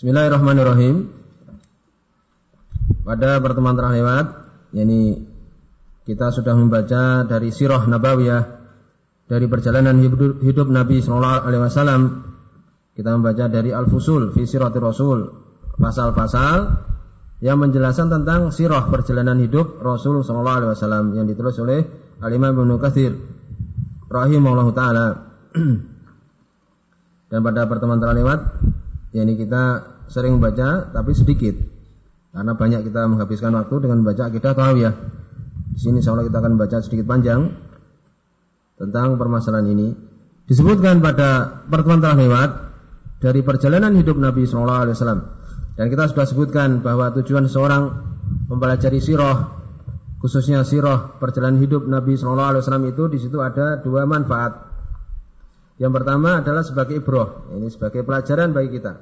Bismillahirrahmanirrahim. Pada pertemuan terakhir lewat, yakni kita sudah membaca dari sirah nabawiyah dari perjalanan hidup, hidup Nabi Shallallahu Alaihi Wasallam. Kita membaca dari Al-Fusul fi Siratir Rasul, pasal-pasal yang menjelaskan tentang sirah perjalanan hidup Rasul Shallallahu Alaihi Wasallam yang ditulis oleh Al Imam Ibnu Katsir rahimahullah taala. Dan pada pertemuan terakhir lewat, yakni kita sering membaca tapi sedikit. Karena banyak kita menghabiskan waktu dengan membaca akidah ya. Di sini insyaallah kita akan membaca sedikit panjang tentang permasalahan ini. Disebutkan pada pertemuan terakhir lewat dari perjalanan hidup Nabi Shallallahu Alaihi Wasallam. Dan kita sudah sebutkan bahwa tujuan seorang mempelajari sirah khususnya sirah perjalanan hidup Nabi Shallallahu Alaihi Wasallam itu di situ ada dua manfaat. Yang pertama adalah sebagai ibroh, ini sebagai pelajaran bagi kita.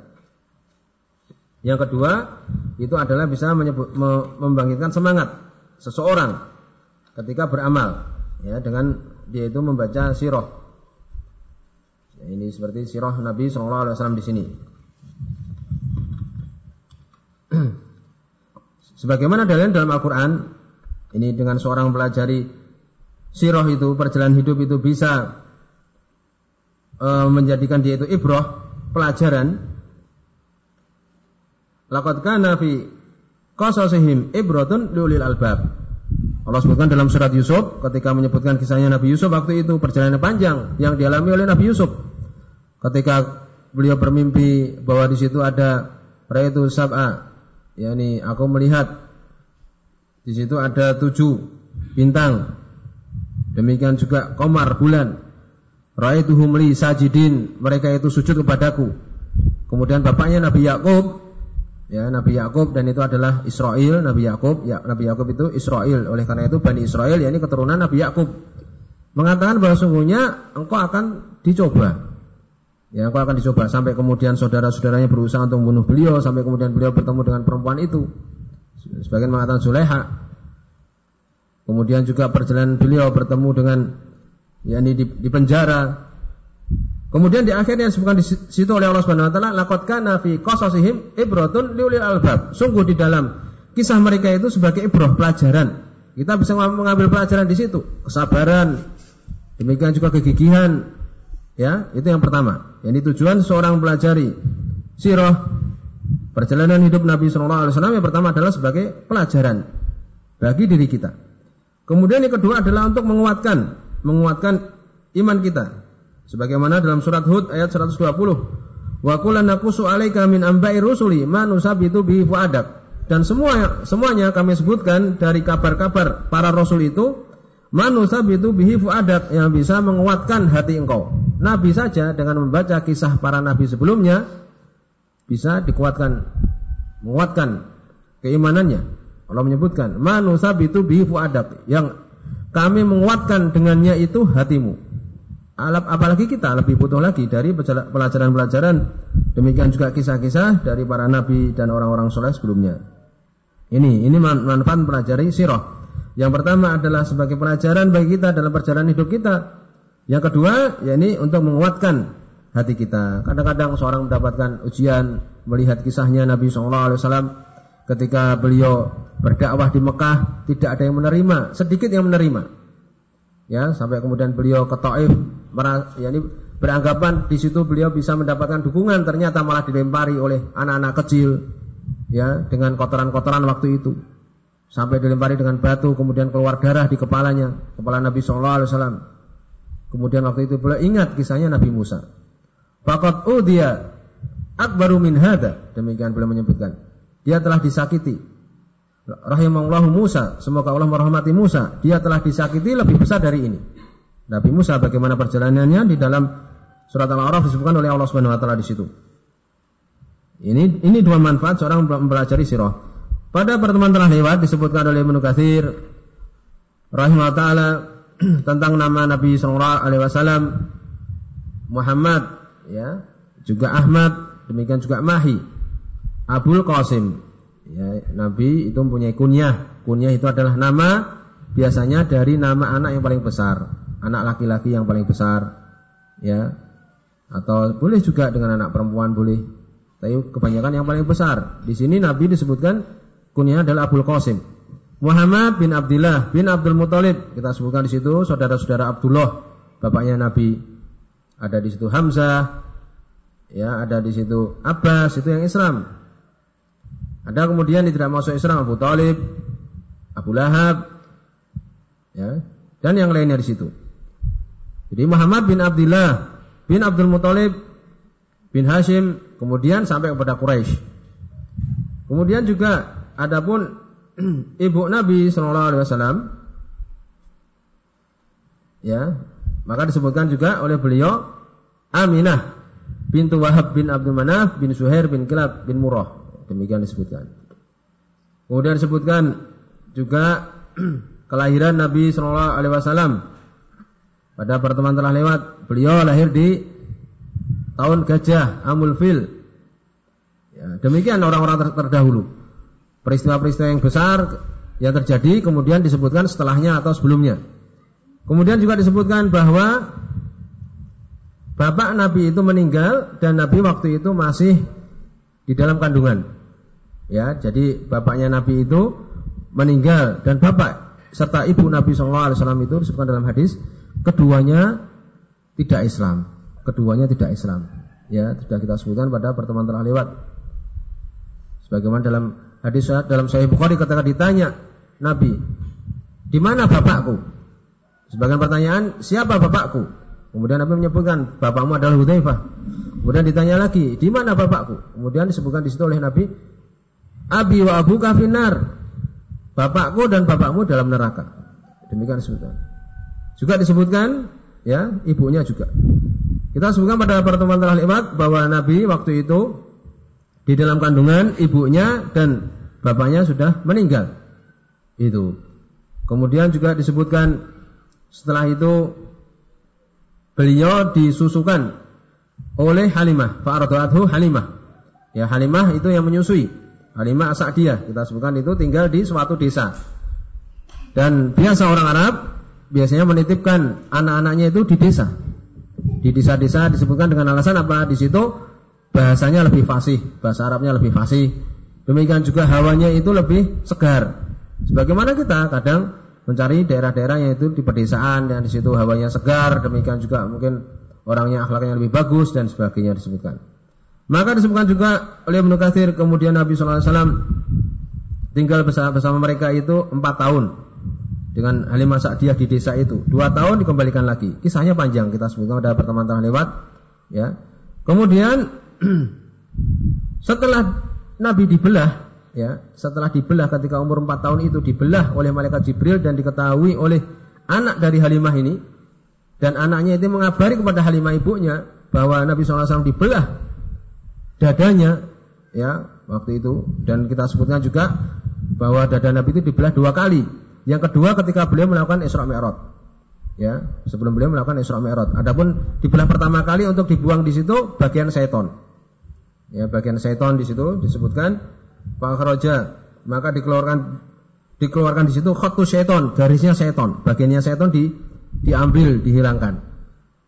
Yang kedua itu adalah bisa menyebut, membangkitkan semangat seseorang ketika beramal, ya dengan dia itu membaca sirah. Ya, ini seperti sirah Nabi Shallallahu Alaihi Wasallam di sini. Sebagaimana dalil dalam Al-Quran, ini dengan seorang pelajari sirah itu, perjalanan hidup itu bisa e, menjadikan dia itu ibroh, pelajaran. Laqad kana fi qasasihim ibratun liulil albab. Allah sebutkan dalam surat Yusuf ketika menyebutkan kisahnya Nabi Yusuf waktu itu perjalanan panjang yang dialami oleh Nabi Yusuf. Ketika beliau bermimpi bahwa di situ ada raitu sab'a, yakni aku melihat di situ ada tujuh bintang. Demikian juga komar bulan. Ra'aituhum li sajidin, mereka itu sujud kepadaku. Kemudian bapaknya Nabi Yakub, ya Nabi Yakub dan itu adalah Israel, Nabi Yakub, ya Nabi Yakub itu Israel. Oleh karena itu Bani Israel ya ini keturunan Nabi Yakub. Mengatakan bahwa sungguhnya engkau akan dicoba. Ya, engkau akan dicoba sampai kemudian saudara-saudaranya berusaha untuk membunuh beliau, sampai kemudian beliau bertemu dengan perempuan itu. Sebagian mengatakan Zuleha. Kemudian juga perjalanan beliau bertemu dengan yakni di, di penjara. Kemudian di akhirnya disebutkan di situ oleh Allah Subhanahu wa taala laqad kana fi qasasihim ibratun liulil albab. Sungguh di dalam kisah mereka itu sebagai ibrah pelajaran. Kita bisa mengambil pelajaran di situ, kesabaran, demikian juga kegigihan. Ya, itu yang pertama. Yang tujuan seorang pelajari sirah perjalanan hidup Nabi Shallallahu Alaihi Wasallam yang pertama adalah sebagai pelajaran bagi diri kita. Kemudian yang kedua adalah untuk menguatkan menguatkan iman kita. Sebagaimana dalam surat Hud ayat 120. Wa qul naqussu 'alaika min amba'i rusuli ma nusabitu bihi fuadak. Dan semua semuanya kami sebutkan dari kabar-kabar para rasul itu manusia itu bihi fuadak yang bisa menguatkan hati engkau. Nabi saja dengan membaca kisah para nabi sebelumnya bisa dikuatkan, menguatkan keimanannya. Allah menyebutkan manusia itu bihi fuadak yang kami menguatkan dengannya itu hatimu. Apalagi kita lebih butuh lagi dari pelajaran-pelajaran demikian juga kisah-kisah dari para nabi dan orang-orang soleh sebelumnya. Ini ini manfaat pelajari sirah. Yang pertama adalah sebagai pelajaran bagi kita dalam perjalanan hidup kita. Yang kedua, yakni untuk menguatkan hati kita. Kadang-kadang seorang mendapatkan ujian melihat kisahnya Nabi SAW ketika beliau berdakwah di Mekah tidak ada yang menerima, sedikit yang menerima. Ya, sampai kemudian beliau ke Taif, ya ini beranggapan di situ beliau bisa mendapatkan dukungan, ternyata malah dilempari oleh anak-anak kecil ya dengan kotoran-kotoran waktu itu. Sampai dilempari dengan batu, kemudian keluar darah di kepalanya, kepala Nabi Shallallahu alaihi wasallam. Kemudian waktu itu beliau ingat kisahnya Nabi Musa. Fakat dia akbaru min hada. Demikian beliau menyebutkan dia telah disakiti. Rahimahullah Musa, semoga Allah merahmati Musa, dia telah disakiti lebih besar dari ini. Nabi Musa bagaimana perjalanannya di dalam surat Al-A'raf disebutkan oleh Allah Subhanahu wa taala di situ. Ini ini dua manfaat seorang mempelajari sirah. Pada pertemuan telah lewat disebutkan oleh Ibnu Katsir rahimahullah taala tentang nama Nabi sallallahu alaihi wasallam Muhammad ya, juga Ahmad, demikian juga Mahi. Abul Qasim. Ya, Nabi itu mempunyai kunyah. Kunyah itu adalah nama biasanya dari nama anak yang paling besar, anak laki-laki yang paling besar, ya. Atau boleh juga dengan anak perempuan boleh. Tapi kebanyakan yang paling besar. Di sini Nabi disebutkan kunyah adalah Abdul Qasim. Muhammad bin Abdullah bin Abdul Muthalib kita sebutkan di situ saudara-saudara Abdullah bapaknya Nabi ada di situ Hamzah ya ada di situ Abbas itu yang Islam ada kemudian yang tidak masuk Islam Abu Talib Abu Lahab ya dan yang lainnya di situ jadi Muhammad bin Abdullah bin Abdul Muthalib bin Hashim kemudian sampai kepada Quraisy kemudian juga adapun ibu Nabi Wasallam, ya, maka disebutkan juga oleh beliau Aminah bintu Wahab bin Abdul Manaf bin Suhair bin Kilab bin Murrah. Demikian disebutkan. Kemudian disebutkan juga kelahiran Nabi Shallallahu Alaihi Wasallam pada pertemuan telah lewat. Beliau lahir di tahun gajah Amul Fil. Ya, demikian orang-orang terdahulu peristiwa-peristiwa yang besar yang terjadi kemudian disebutkan setelahnya atau sebelumnya. Kemudian juga disebutkan bahwa bapak Nabi itu meninggal dan Nabi waktu itu masih di dalam kandungan. Ya, jadi bapaknya Nabi itu meninggal dan bapak serta ibu Nabi Shallallahu Alaihi Wasallam itu disebutkan dalam hadis keduanya tidak Islam, keduanya tidak Islam. Ya, sudah kita sebutkan pada pertemuan telah lewat. Sebagaimana dalam Hadis dalam Sahih Bukhari ketika ditanya Nabi, di mana bapakku? Sebagian pertanyaan, siapa bapakku? Kemudian Nabi menyebutkan, bapakmu adalah Hudzaifah. Kemudian ditanya lagi, di mana bapakku? Kemudian disebutkan di situ oleh Nabi, Abi wa Abu kafinar. Bapakku dan bapakmu dalam neraka. Demikian disebutkan. Juga disebutkan, ya, ibunya juga. Kita sebutkan pada pertemuan telah lewat bahwa Nabi waktu itu di dalam kandungan ibunya dan bapaknya sudah meninggal. Itu. Kemudian juga disebutkan setelah itu beliau disusukan oleh Halimah, fa'radatuhu Halimah. Ya, Halimah itu yang menyusui. Halimah As'adiyah, kita sebutkan itu tinggal di suatu desa. Dan biasa orang Arab biasanya menitipkan anak-anaknya itu di desa. Di desa-desa disebutkan dengan alasan apa? Di situ bahasanya lebih fasih, bahasa Arabnya lebih fasih. Demikian juga hawanya itu lebih segar. Sebagaimana kita kadang mencari daerah-daerah yang itu di pedesaan dan di situ hawanya segar, demikian juga mungkin orangnya akhlaknya lebih bagus dan sebagainya disebutkan. Maka disebutkan juga oleh Ibnu Katsir kemudian Nabi SAW tinggal bersama, bersama mereka itu empat tahun dengan Halimah Sa'diyah di desa itu. Dua tahun dikembalikan lagi. Kisahnya panjang kita sebutkan pada pertemuan lewat. Ya. Kemudian setelah Nabi dibelah, ya, setelah dibelah ketika umur 4 tahun itu dibelah oleh malaikat Jibril dan diketahui oleh anak dari Halimah ini dan anaknya itu mengabari kepada Halimah ibunya bahwa Nabi SAW dibelah dadanya ya waktu itu dan kita sebutkan juga bahwa dada Nabi itu dibelah dua kali. Yang kedua ketika beliau melakukan Isra Mi'raj. Ya, sebelum beliau melakukan Isra Mi'raj. Adapun dibelah pertama kali untuk dibuang di situ bagian seton. Ya, bagian seton di situ disebutkan fakhraja, maka dikeluarkan dikeluarkan di situ khatu seton, garisnya seton, bagiannya seton di diambil, dihilangkan.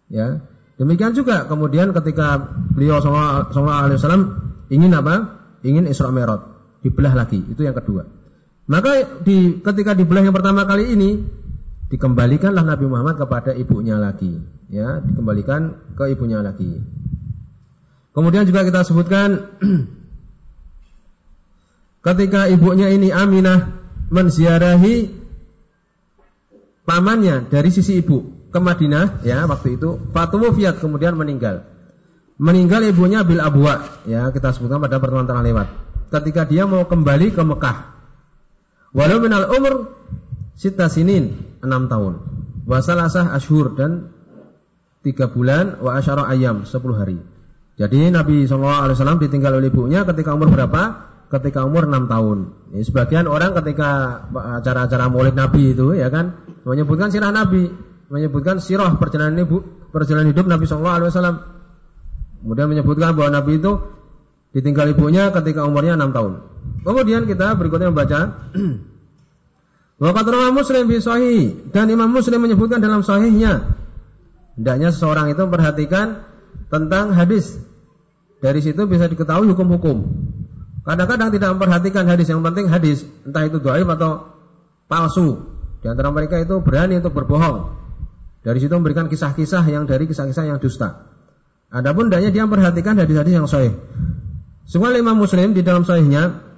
Ya. Demikian juga kemudian ketika beliau sallallahu alaihi wasallam ingin apa? Ingin Isra Mi'raj, dibelah lagi. Itu yang kedua. Maka di ketika dibelah yang pertama kali ini dikembalikanlah Nabi Muhammad kepada ibunya lagi, ya, dikembalikan ke ibunya lagi. Kemudian juga kita sebutkan ketika ibunya ini Aminah menziarahi pamannya dari sisi ibu ke Madinah ya waktu itu Fatumu Fiat kemudian meninggal. Meninggal ibunya Bil Abwa ya kita sebutkan pada pertemuan telah lewat. Ketika dia mau kembali ke Mekah. Walau minal umur sita sinin enam tahun. Wasalasah ashur dan tiga bulan wa asyara ayam sepuluh hari. Jadi Nabi SAW ditinggal oleh ibunya ketika umur berapa? Ketika umur 6 tahun. Ya, sebagian orang ketika acara-acara maulid Nabi itu ya kan menyebutkan sirah Nabi, menyebutkan sirah perjalanan ibu, perjalanan hidup Nabi SAW. Kemudian menyebutkan bahwa Nabi itu ditinggal ibunya ketika umurnya 6 tahun. Kemudian kita berikutnya membaca Waqat Muslim bi sahih dan Imam Muslim menyebutkan dalam sahihnya hendaknya seseorang itu memperhatikan tentang hadis Dari situ bisa diketahui hukum-hukum. Kadang-kadang tidak memperhatikan hadis, yang penting hadis, entah itu doaib atau palsu. Di antara mereka itu berani untuk berbohong. Dari situ memberikan kisah-kisah yang dari kisah-kisah yang dusta. Adapun daya dia memperhatikan hadis-hadis yang sahih. Semua lima Muslim di dalam sahihnya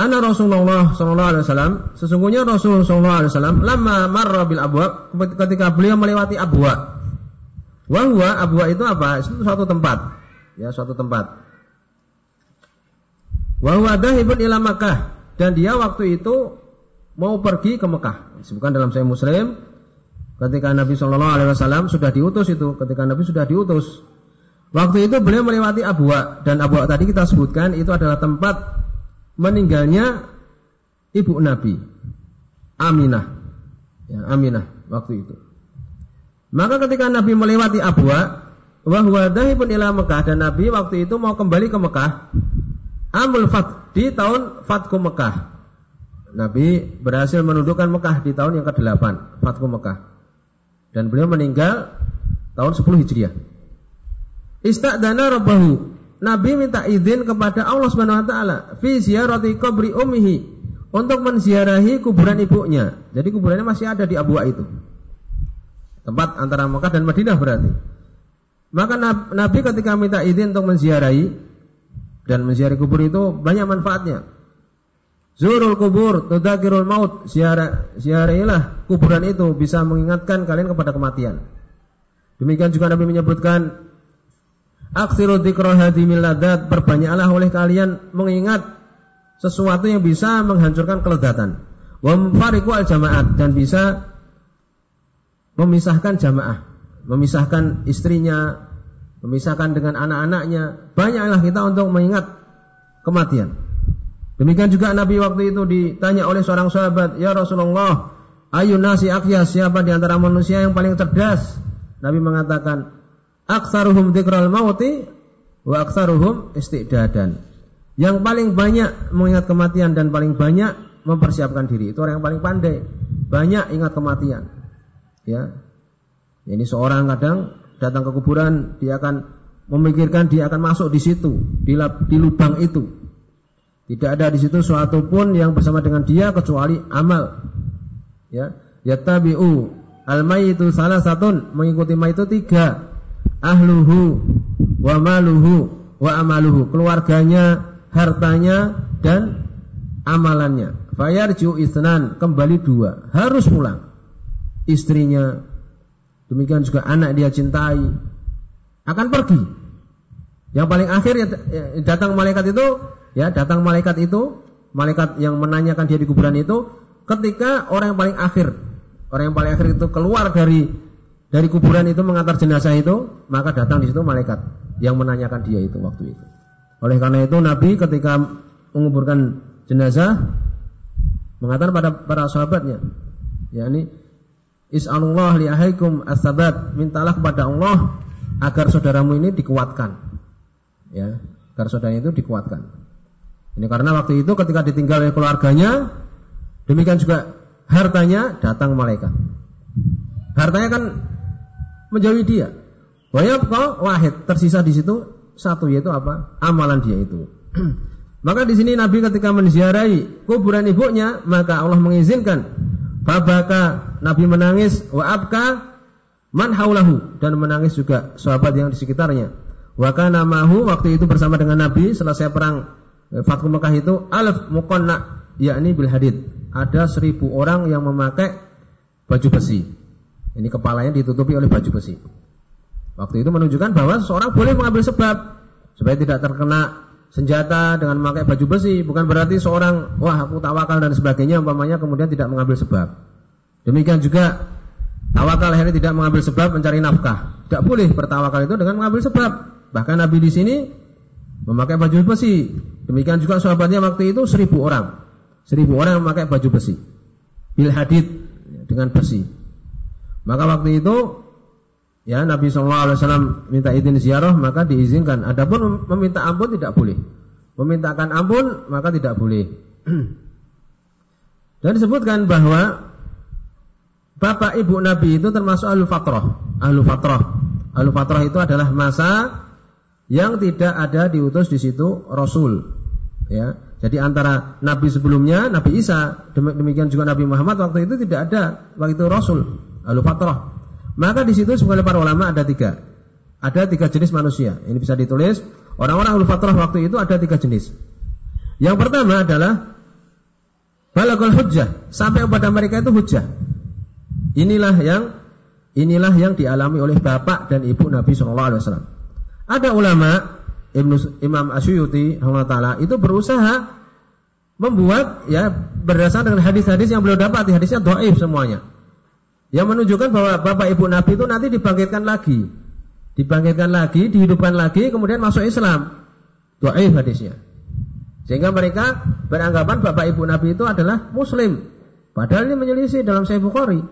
Ana Rasulullah wasallam, sesungguhnya Rasul sallallahu alaihi wasallam lama marra bil abwa ketika beliau melewati abwa. Wa huwa abwa itu apa? Itu suatu tempat. Ya, suatu tempat. Wa huwa dahibun ila Makkah dan dia waktu itu mau pergi ke Mekah. Disebutkan dalam Sahih Muslim ketika Nabi sallallahu alaihi wasallam sudah diutus itu, ketika Nabi sudah diutus. Waktu itu beliau melewati Abwa dan Abwa tadi kita sebutkan itu adalah tempat meninggalnya ibu Nabi Aminah. Ya, Aminah waktu itu. Maka ketika Nabi melewati Abwa, wahwa pun ila Mekah dan Nabi waktu itu mau kembali ke Mekah. Amul Fat di tahun Fatku Mekah. Nabi berhasil menundukkan Mekah di tahun yang ke-8, Fatku Mekah. Dan beliau meninggal tahun 10 Hijriah. Istadana rabbahu Nabi minta izin kepada Allah Subhanahu wa taala fi ziyarati qabri ummihi untuk menziarahi kuburan ibunya. Jadi kuburannya masih ada di Abuwa itu. Tempat antara Mekah dan Madinah berarti. Maka Nabi ketika minta izin untuk menziarahi dan menziarahi kubur itu banyak manfaatnya. Zurul kubur, tudakirul maut. Ziarah, ziarahilah kuburan itu bisa mengingatkan kalian kepada kematian. Demikian juga Nabi menyebutkan Aksiru dzikra hadimil ladat, perbanyaklah oleh kalian mengingat sesuatu yang bisa menghancurkan keledatan. Wa al jamaat dan bisa memisahkan jamaah, memisahkan istrinya, memisahkan dengan anak-anaknya. Banyaklah kita untuk mengingat kematian. Demikian juga Nabi waktu itu ditanya oleh seorang sahabat, "Ya Rasulullah, ayu nasi akyas, siapa di antara manusia yang paling cerdas?" Nabi mengatakan, aksaruhum dzikral mauti wa aksaruhum istidadan. Yang paling banyak mengingat kematian dan paling banyak mempersiapkan diri. Itu orang yang paling pandai. Banyak ingat kematian. Ya. Ini seorang kadang datang ke kuburan, dia akan memikirkan dia akan masuk di situ, di, di lubang itu. Tidak ada di situ suatu pun yang bersama dengan dia kecuali amal. Ya, yattabi'u al itu salah satu mengikuti mayit itu tiga. Ahluhu wa maluhu wa amaluhu keluarganya hartanya dan amalannya. Fayarju isnan kembali dua. Harus pulang. Istrinya demikian juga anak dia cintai akan pergi. Yang paling akhir ya, ya datang malaikat itu ya datang malaikat itu malaikat yang menanyakan dia di kuburan itu ketika orang yang paling akhir orang yang paling akhir itu keluar dari dari kuburan itu mengantar jenazah itu, maka datang di situ malaikat yang menanyakan dia itu waktu itu. Oleh karena itu Nabi ketika menguburkan jenazah mengatakan pada para sahabatnya, yakni Is'alullah li ahaikum as-sabat, mintalah kepada Allah agar saudaramu ini dikuatkan. Ya, agar saudara itu dikuatkan. Ini karena waktu itu ketika ditinggal oleh keluarganya, demikian juga hartanya datang malaikat. Hartanya kan menjauhi dia. Wa yabqa wahid, tersisa di situ satu yaitu apa? Amalan dia itu. maka di sini Nabi ketika menziarahi kuburan ibunya, maka Allah mengizinkan Fabaka Nabi menangis wa abka man haulahu dan menangis juga sahabat yang di sekitarnya. Wa kana mahu waktu itu bersama dengan Nabi selesai perang Fathu Mekah itu alaf muqanna yakni bil hadid. Ada seribu orang yang memakai baju besi. Ini kepalanya ditutupi oleh baju besi. Waktu itu menunjukkan bahwa seorang boleh mengambil sebab supaya tidak terkena senjata dengan memakai baju besi. Bukan berarti seorang wah aku tawakal dan sebagainya umpamanya kemudian tidak mengambil sebab. Demikian juga tawakal akhirnya tidak mengambil sebab mencari nafkah. Tidak boleh bertawakal itu dengan mengambil sebab. Bahkan Nabi di sini memakai baju besi. Demikian juga sahabatnya waktu itu seribu orang. Seribu orang yang memakai baju besi. Bil hadid dengan besi. Maka waktu itu ya Nabi Shallallahu Alaihi Wasallam minta izin ziarah maka diizinkan. Adapun meminta ampun tidak boleh. Memintakan ampun maka tidak boleh. Dan disebutkan bahwa bapak ibu Nabi itu termasuk ahlu fatrah. Ahlu fatrah. Ahlu fatrah itu adalah masa yang tidak ada diutus di situ rasul. Ya. Jadi antara nabi sebelumnya Nabi Isa, demikian juga Nabi Muhammad waktu itu tidak ada waktu itu rasul, lalu fatrah. Maka di situ sebagai para ulama ada tiga. Ada tiga jenis manusia. Ini bisa ditulis. Orang-orang ulul fatrah waktu itu ada tiga jenis. Yang pertama adalah balagul hujjah. Sampai kepada mereka itu hujjah. Inilah yang inilah yang dialami oleh bapak dan ibu Nabi Shallallahu Alaihi Wasallam. Ada ulama Ibnu Imam Asyuyuti taala itu berusaha membuat ya berdasarkan dengan hadis-hadis yang beliau dapat hadisnya doaif semuanya. Yang menunjukkan bahwa bapak ibu Nabi itu nanti dibangkitkan lagi. Dibangkitkan lagi dihidupkan lagi kemudian masuk Islam. Doaif hadisnya. Sehingga mereka beranggapan bapak ibu Nabi itu adalah Muslim. Padahal ini menyelisih dalam Sahih Bukhari.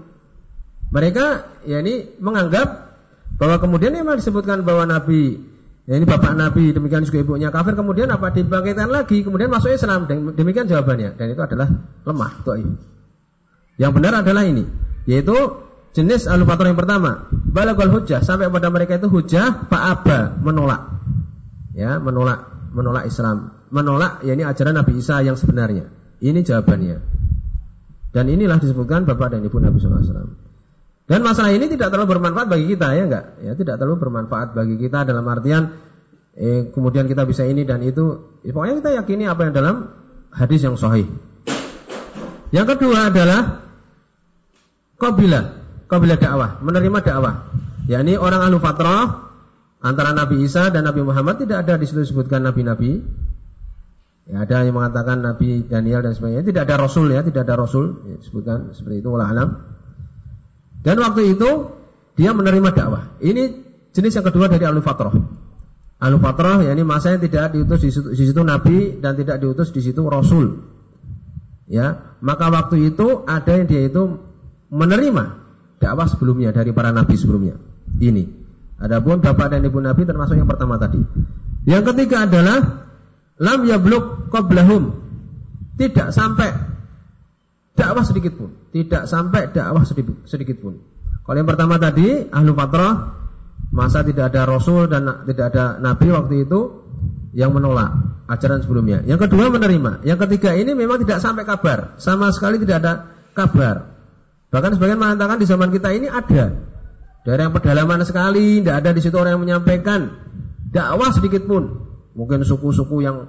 Mereka ya ini menganggap bahwa kemudian memang disebutkan bahwa Nabi Ya, ini bapak Nabi, demikian juga ibunya kafir, kemudian apa dibangkitkan lagi, kemudian masuk Islam. Demikian jawabannya. Dan itu adalah lemah, to'i. Yang benar adalah ini, yaitu jenis alufator yang pertama, balagul hujah sampai pada mereka itu hujah aba menolak. Ya, menolak menolak Islam, menolak ya ini ajaran Nabi Isa yang sebenarnya. Ini jawabannya. Dan inilah disebutkan bapak dan ibu Nabi SAW. Dan masalah ini tidak terlalu bermanfaat bagi kita ya enggak? Ya tidak terlalu bermanfaat bagi kita dalam artian eh, kemudian kita bisa ini dan itu. Ya, pokoknya kita yakini apa yang dalam hadis yang sahih. Yang kedua adalah kabilah, kabilah dakwah, menerima dakwah. yakni orang ahlu fatrah antara Nabi Isa dan Nabi Muhammad tidak ada di situ disebutkan nabi-nabi. Ya, ada yang mengatakan Nabi Daniel dan sebagainya. Tidak ada Rasul ya, tidak ada Rasul. Ya, disebutkan seperti itu. Allah alam. Dan waktu itu dia menerima dakwah. Ini jenis yang kedua dari alul fatrah. Alul fatrah yakni masa yang tidak diutus di situ, di situ nabi dan tidak diutus di situ rasul. Ya, maka waktu itu ada yang dia itu menerima dakwah sebelumnya dari para nabi sebelumnya. Ini. Adapun bapak dan ibu nabi termasuk yang pertama tadi. Yang ketiga adalah lam yabluk qablahum. Tidak sampai dakwah sedikit pun, tidak sampai dakwah sedikit, pun. Kalau yang pertama tadi ahlu fatrah masa tidak ada rasul dan tidak ada nabi waktu itu yang menolak ajaran sebelumnya. Yang kedua menerima. Yang ketiga ini memang tidak sampai kabar, sama sekali tidak ada kabar. Bahkan sebagian mengatakan di zaman kita ini ada dari yang pedalaman sekali, tidak ada di situ orang yang menyampaikan dakwah sedikit pun. Mungkin suku-suku yang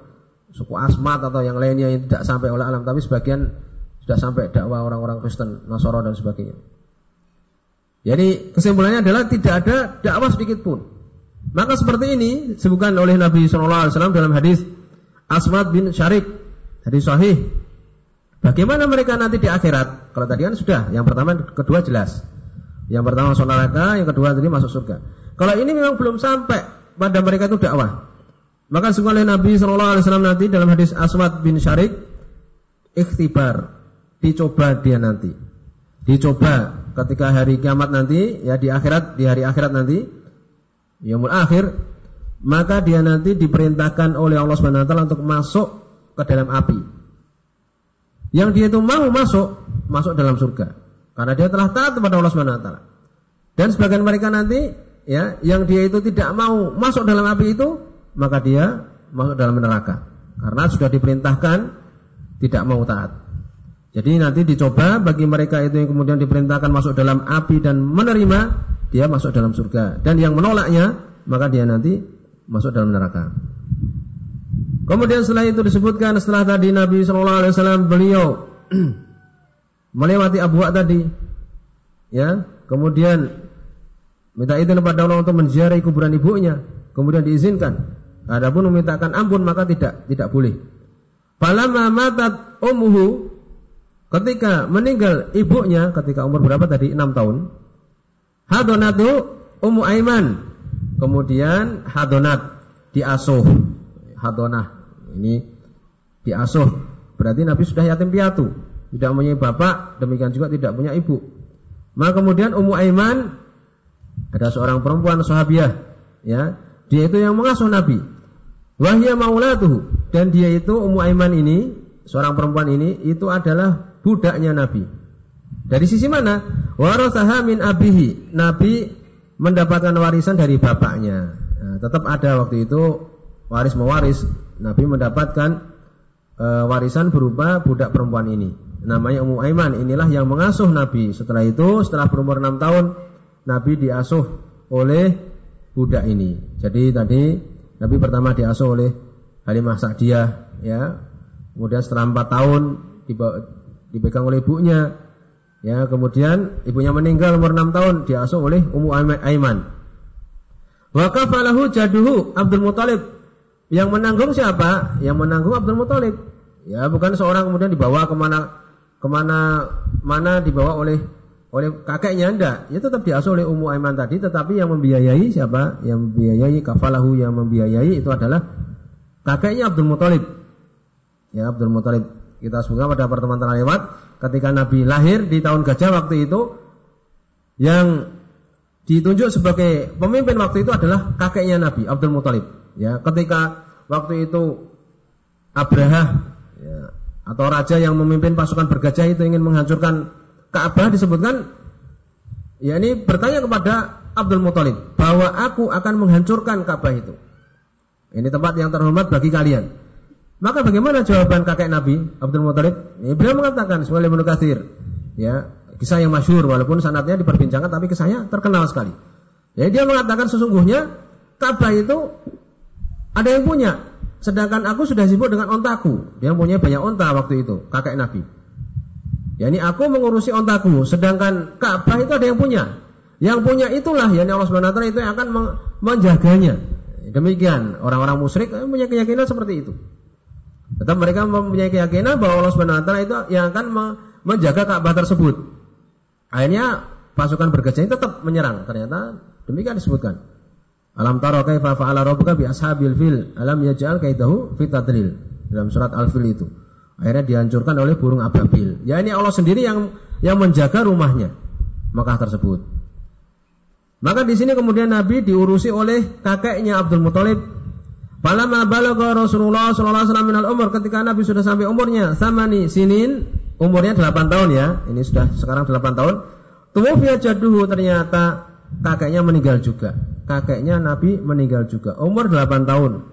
suku asmat atau yang lainnya yang tidak sampai oleh alam, tapi sebagian sudah sampai dakwah orang-orang Kristen, Nasoro dan sebagainya. Jadi kesimpulannya adalah tidak ada dakwah sedikit pun. Maka seperti ini disebutkan oleh Nabi Shallallahu Alaihi Wasallam dalam hadis Aswad bin Syarik, hadis Sahih. Bagaimana mereka nanti di akhirat? Kalau tadi kan sudah, yang pertama, kedua jelas. Yang pertama masuk neraka, yang kedua tadi masuk surga. Kalau ini memang belum sampai pada mereka itu dakwah. Maka oleh Nabi Shallallahu Alaihi Wasallam nanti dalam hadis Aswad bin Syarik, ikhtibar, dicoba dia nanti. Dicoba ketika hari kiamat nanti, ya di akhirat, di hari akhirat nanti, yaumul akhir, maka dia nanti diperintahkan oleh Allah Subhanahu wa taala untuk masuk ke dalam api. Yang dia itu mau masuk, masuk dalam surga. Karena dia telah taat kepada Allah Subhanahu wa taala. Dan sebagian mereka nanti ya, yang dia itu tidak mau masuk dalam api itu, maka dia masuk dalam neraka. Karena sudah diperintahkan tidak mau taat. Jadi nanti dicoba bagi mereka itu yang kemudian diperintahkan masuk dalam api dan menerima, dia masuk dalam surga. Dan yang menolaknya, maka dia nanti masuk dalam neraka. Kemudian setelah itu disebutkan setelah tadi Nabi Shallallahu Alaihi Wasallam beliau melewati Abu tadi, ya, kemudian minta izin kepada Allah untuk menziarahi kuburan ibunya, kemudian diizinkan. Adapun memintakan ampun maka tidak tidak boleh. Falamma matat ummuhu Ketika meninggal ibunya ketika umur berapa tadi? 6 tahun. Hadonatu Ummu Aiman. Kemudian hadonat diasuh. Hadonah. Ini diasuh. Berarti Nabi sudah yatim piatu. Tidak punya bapak, demikian juga tidak punya ibu. Maka kemudian Ummu Aiman ada seorang perempuan sahabiah, ya. Dia itu yang mengasuh Nabi. Wahya maulatuhu dan dia itu Ummu Aiman ini, seorang perempuan ini itu adalah budaknya Nabi. Dari sisi mana? Warasaha min abihi. Nabi mendapatkan warisan dari bapaknya. Nah, tetap ada waktu itu waris mewaris. Nabi mendapatkan e, warisan berupa budak perempuan ini. Namanya Ummu Aiman. Inilah yang mengasuh Nabi. Setelah itu, setelah berumur 6 tahun, Nabi diasuh oleh budak ini. Jadi tadi Nabi pertama diasuh oleh Halimah Sa'diyah, ya. Kemudian setelah 4 tahun dipegang oleh ibunya. Ya, kemudian ibunya meninggal umur 6 tahun diasuh oleh Ummu Aiman. Wa kafalahu jaduhu Abdul Muthalib. Yang menanggung siapa? Yang menanggung Abdul Muthalib. Ya, bukan seorang kemudian dibawa ke mana ke mana mana dibawa oleh oleh kakeknya enggak. Ya tetap diasuh oleh Ummu Aiman tadi, tetapi yang membiayai siapa? Yang membiayai kafalahu yang membiayai itu adalah kakeknya Abdul Muthalib. Ya, Abdul Muthalib. Kita sebutkan pada pertemuan terlewat ketika Nabi lahir di tahun gajah waktu itu yang ditunjuk sebagai pemimpin waktu itu adalah kakeknya Nabi Abdul Muthalib. Ya, ketika waktu itu Abraha ya, atau raja yang memimpin pasukan bergajah itu ingin menghancurkan Ka'bah disebutkan ya ini bertanya kepada Abdul Muthalib bahwa aku akan menghancurkan Ka'bah itu. Ini tempat yang terhormat bagi kalian. Maka bagaimana jawaban kakek Nabi Abdul Muthalib? Ya, beliau mengatakan sebagai Ibnu ya, Kisah yang masyhur walaupun sanatnya diperbincangkan tapi kisahnya terkenal sekali. Jadi dia mengatakan sesungguhnya Ka'bah itu ada yang punya, sedangkan aku sudah sibuk dengan ontaku. Dia punya banyak onta waktu itu, kakek Nabi. Ya ini aku mengurusi ontaku, sedangkan Ka'bah itu ada yang punya. Yang punya itulah yang Allah Subhanahu wa taala itu yang akan menjaganya. Demikian orang-orang musyrik punya keyakinan seperti itu. Tetap mereka mempunyai keyakinan bahwa Allah Subhanahu wa taala itu yang akan menjaga Ka'bah tersebut. Akhirnya pasukan ini tetap menyerang. Ternyata demikian disebutkan. Alam taro kaifa fa'ala rabbuka bi ashabil fil alam yaj'al kaidahu fi. Dalam surat Al-Fil itu. Akhirnya dihancurkan oleh burung ababil. Ya ini Allah sendiri yang yang menjaga rumahnya Mekah tersebut. Maka di sini kemudian Nabi diurusi oleh kakeknya Abdul Muthalib. Falamma balagha Rasulullah sallallahu alaihi wasallam minal umur ketika Nabi sudah sampai umurnya samani sinin umurnya 8 tahun ya. Ini sudah sekarang 8 tahun. Tuwfiya jaduhu ternyata kakeknya meninggal juga. Kakeknya Nabi meninggal juga. Umur 8 tahun.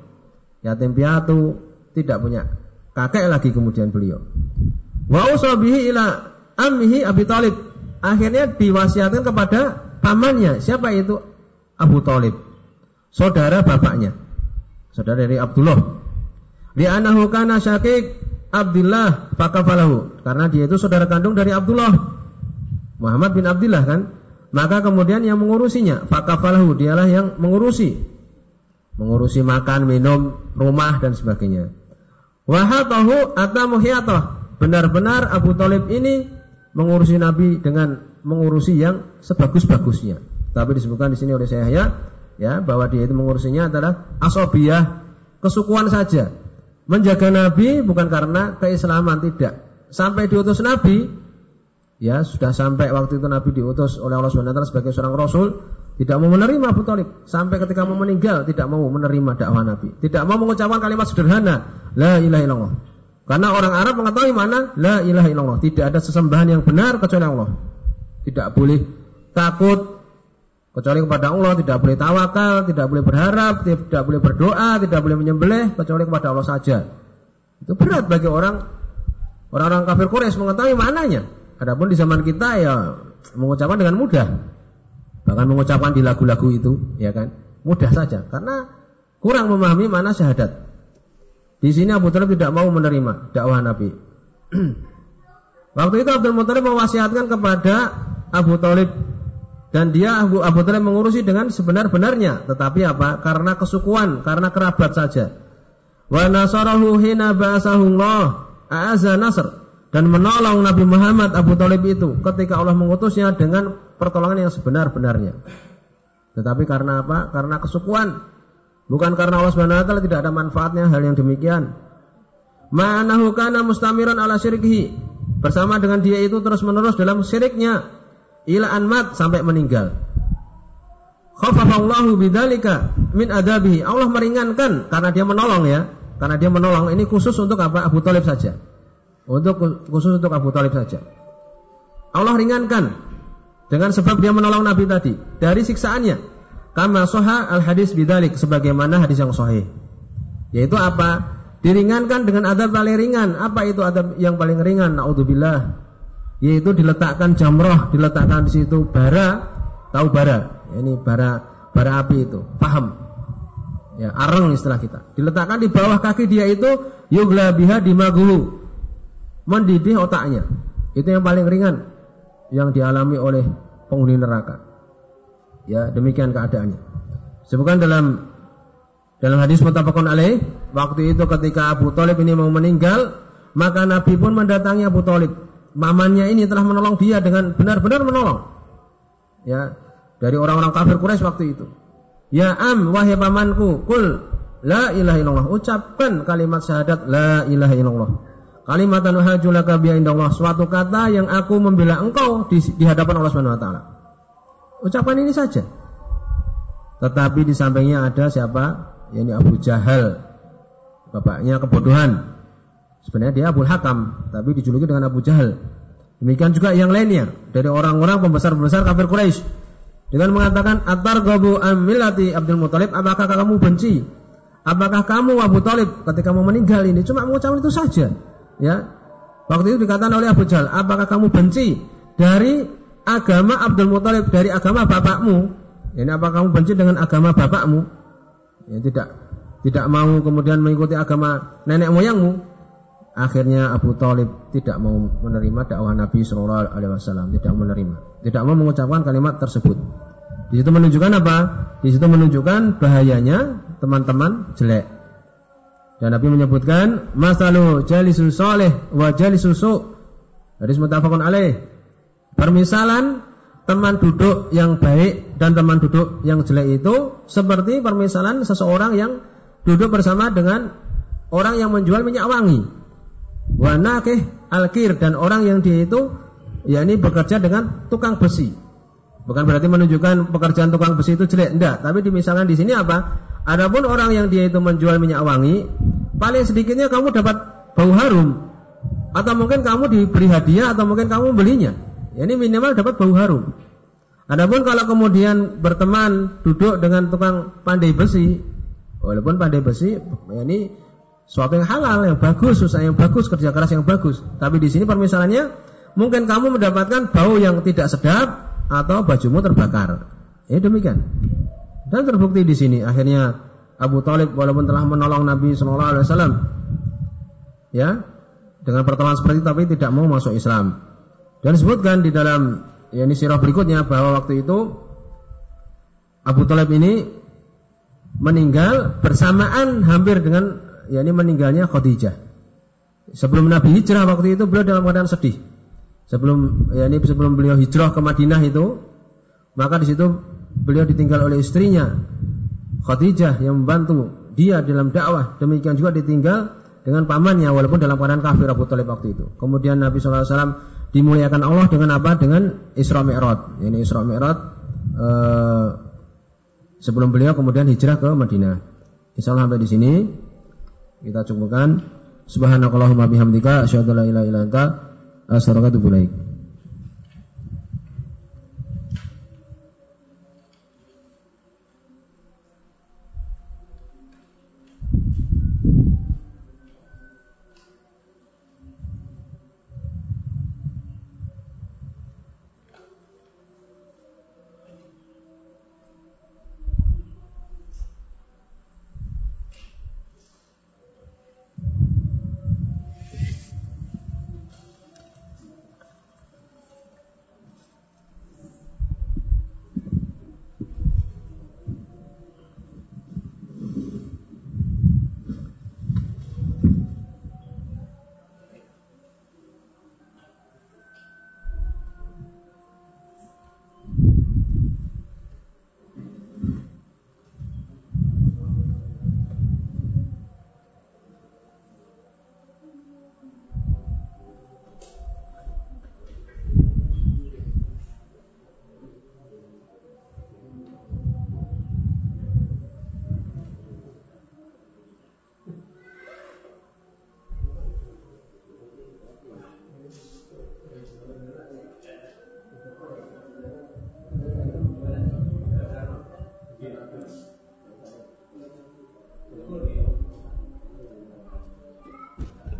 Yatim piatu, tidak punya kakek lagi kemudian beliau. Wa usabihi ila ammihi Abi Talib. Akhirnya diwasiatkan kepada pamannya. Siapa itu? Abu Talib. Saudara bapaknya. Saudara dari Abdullah. Li'anahu kana syakik Abdullah fakafalahu. Karena dia itu saudara kandung dari Abdullah. Muhammad bin Abdullah kan? Maka kemudian yang mengurusinya fakafalahu dialah yang mengurusi. Mengurusi makan minum rumah dan sebagainya. Wahatahu atamuhiyatoh benar-benar Abu Talib ini mengurusi Nabi dengan mengurusi yang sebagus-bagusnya. Tapi disebutkan di sini oleh saya ya bahwa dia itu mengurusinya adalah asobiyah kesukuan saja menjaga Nabi bukan karena keislaman tidak. Sampai diutus Nabi, ya sudah sampai waktu itu Nabi diutus oleh Allah wa sebagai seorang rasul, tidak mau menerima Abu Talib. Sampai ketika mau meninggal tidak mau menerima dakwah Nabi. Tidak mau mengucapkan kalimat sederhana, la ilaha illallah. Karena orang Arab mengetahui mana la ilaha illallah. Tidak ada sesembahan yang benar kecuali Allah. Tidak boleh takut kecuali kepada Allah tidak boleh tawakal, tidak boleh berharap, tidak boleh berdoa, tidak boleh menyembelih kecuali kepada Allah saja. Itu berat bagi orang orang-orang kafir Quraisy mengetahui maknanya. Adapun di zaman kita ya mengucapkan dengan mudah. Bahkan mengucapkan di lagu-lagu itu, ya kan? Mudah saja karena kurang memahami mana syahadat. Di sini Abu Thalib tidak mau menerima dakwah Nabi. Waktu itu Abdul Muthalib mewasiatkan kepada Abu Thalib dan dia Abu, Abu Talib mengurusi dengan sebenar-benarnya, tetapi apa? Karena kesukuan, karena kerabat saja. Wa nasarahu hina ba'asahullah a'azza nasr dan menolong Nabi Muhammad Abu Talib itu ketika Allah mengutusnya dengan pertolongan yang sebenar-benarnya. Tetapi karena apa? Karena kesukuan. Bukan karena Allah Subhanahu wa taala tidak ada manfaatnya hal yang demikian. Ma'anahu kana mustamiran ala syirkihi. Bersama dengan dia itu terus-menerus dalam syiriknya ila anmat sampai meninggal. Khafafallahu bidzalika min adabihi. Allah meringankan karena dia menolong ya. Karena dia menolong ini khusus untuk apa? Abu Talib saja. Untuk khusus untuk Abu Talib saja. Allah ringankan dengan sebab dia menolong Nabi tadi dari siksaannya. Kama soha al hadis bidalik sebagaimana hadis yang sahih. Yaitu apa? Diringankan dengan adab paling ringan. Apa itu adab yang paling ringan? Naudzubillah. Yaitu diletakkan jamroh, diletakkan di situ bara, tahu bara. Ini bara bara api itu. Paham? Ya, areng istilah kita. Diletakkan di bawah kaki dia itu yugla biha dimaguhu. Mendidih otaknya. Itu yang paling ringan yang dialami oleh penghuni neraka. Ya, demikian keadaannya. Sebutkan dalam dalam hadis muttafaqun alaih, waktu itu ketika Abu Talib ini mau meninggal, maka Nabi pun mendatangi Abu Talib. Mamannya ini telah menolong dia dengan benar-benar menolong. Ya, dari orang-orang kafir Quraisy waktu itu. Ya am wahai pamanku, kul la ilaha illallah. Ucapkan kalimat syahadat la ilaha illallah. Kalimat hajulaka bi indallah, suatu kata yang aku membela engkau di, di hadapan Allah Subhanahu wa taala. Ucapan ini saja. Tetapi di sampingnya ada siapa? Yani Abu Jahal. Bapaknya kebodohan. Sebenarnya dia Abu Hakam, tapi dijuluki dengan Abu Jahal. Demikian juga yang lainnya dari orang-orang pembesar-pembesar kafir Quraisy dengan mengatakan atar gobu amilati Abdul Muthalib apakah kamu benci apakah kamu Abu Talib ketika mau meninggal ini cuma mengucapkan itu saja ya waktu itu dikatakan oleh Abu Jahal apakah kamu benci dari agama Abdul Muthalib dari agama bapakmu, ini apa kamu benci dengan agama bapakmu? Ya, tidak tidak mau kemudian mengikuti agama nenek moyangmu. Akhirnya Abu Talib tidak mau menerima dakwah Nabi Shallallahu Alaihi Wasallam, tidak menerima, tidak mau mengucapkan kalimat tersebut. Di situ menunjukkan apa? Di situ menunjukkan bahayanya teman-teman jelek. Dan Nabi menyebutkan masalu jalisun soleh wa jalisun su. Hadis mutafakun alaih Permisalan teman duduk yang baik dan teman duduk yang jelek itu seperti permisalan seseorang yang duduk bersama dengan orang yang menjual minyak wangi. Wanakeh alkir dan orang yang dia itu ya ini bekerja dengan tukang besi. Bukan berarti menunjukkan pekerjaan tukang besi itu jelek, enggak. Tapi dimisalkan di sini apa? Adapun orang yang dia itu menjual minyak wangi, paling sedikitnya kamu dapat bau harum, atau mungkin kamu diberi hadiah, atau mungkin kamu belinya. Ini minimal dapat bau harum. Adapun kalau kemudian berteman duduk dengan tukang pandai besi, walaupun pandai besi ini suatu yang halal, yang bagus, usaha yang bagus, kerja keras yang bagus. Tapi di sini permisalannya mungkin kamu mendapatkan bau yang tidak sedap atau bajumu terbakar. Ini demikian. Dan terbukti di sini akhirnya Abu Talib walaupun telah menolong Nabi Shallallahu Alaihi Wasallam, ya dengan pertolongan seperti itu tapi tidak mau masuk Islam. Dan disebutkan di dalam ya ini sirah berikutnya bahwa waktu itu Abu Talib ini meninggal bersamaan hampir dengan ya ini meninggalnya Khadijah. Sebelum Nabi hijrah waktu itu beliau dalam keadaan sedih. Sebelum ya ini sebelum beliau hijrah ke Madinah itu, maka di situ beliau ditinggal oleh istrinya Khadijah yang membantu dia dalam dakwah. Demikian juga ditinggal dengan pamannya walaupun dalam keadaan kafir Abu Talib waktu itu. Kemudian Nabi SAW dimuliakan Allah dengan apa? Dengan Isra Mi'raj. Ini Isra Mi'raj eh, sebelum beliau kemudian hijrah ke Madinah. Insya Allah sampai di sini kita cukupkan. Subhanakallahumma bihamdika asyhadu an la ilaha illa anta astaghfiruka wa atubu